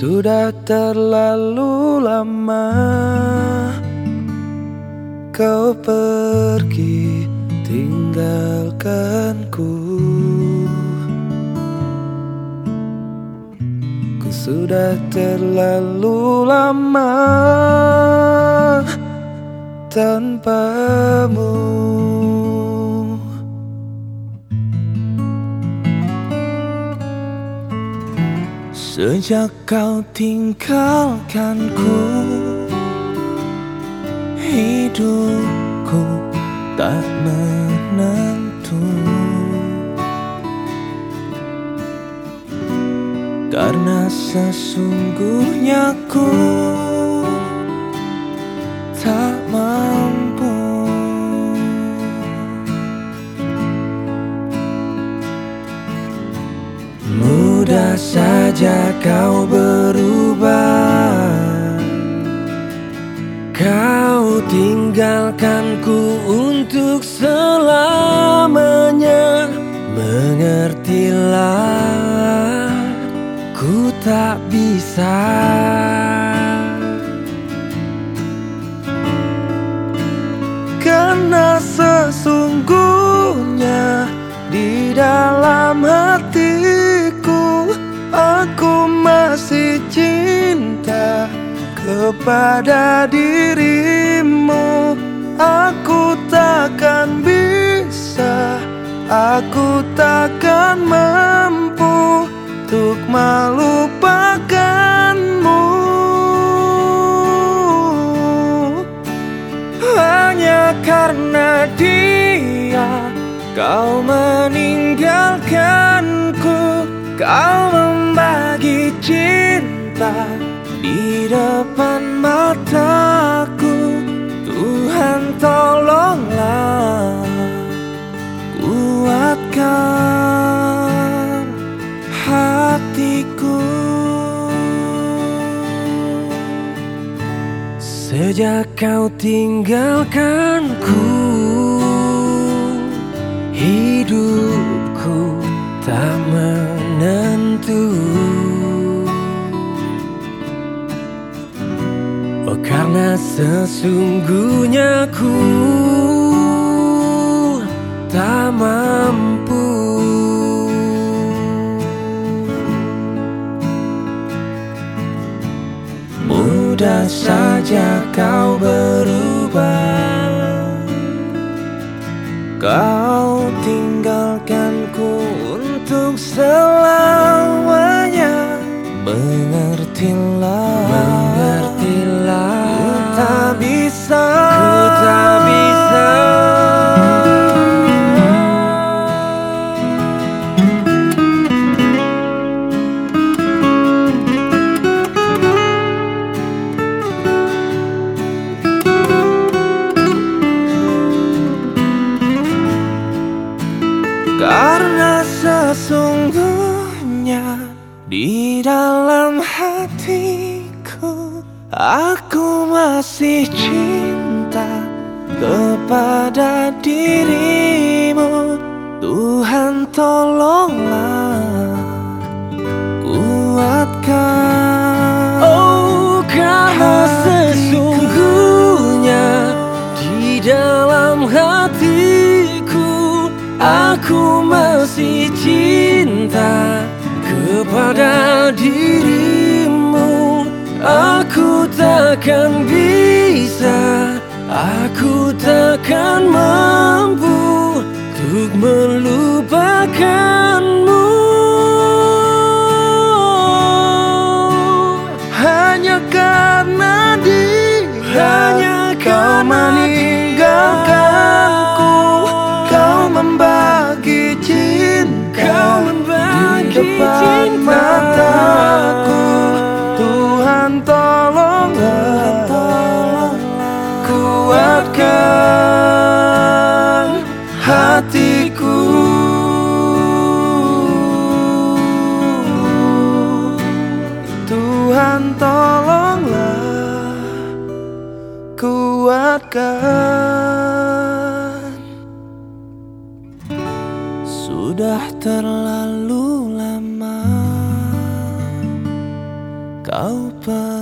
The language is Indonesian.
Sudah terlalu lama Kau pergi tinggalkanku Ku sudah terlalu lama tanpamu Sejak kau tinggalkanku Hidupku tak menentu. Karena sesungguhnya ku saja kau berubah. Kau tinggalkanku untuk selamanya. Mengertilah Ku tak bisa. Karena sesungguhnya Di dalam kepada dirimu Aku takkan bisa Aku takkan mampu Untuk melupakanmu. Hanya karena dia Kau meninggalkanku Kau membagi cinta di depan mataku Tuhan tolonglah kuatkan hatiku. Sejak kau tinggalkanku Hidupku tak menentu karena sesungguhnya ku tak mampu. Mudah saja kau berubah. Kau tinggalkanku untuk selamanya. Mengertilah sesungguhnya di dalam hatiku Aku masih cinta kepada dirimu. Tuhan tolonglah kuatkan Oh karena sesungguhnya di dalam hatiku Aku masih cinta kepada dirimu. Aku takkan bisa Aku takkan mampu Untuk melupakanmu Sudah terlalu lama kau pergi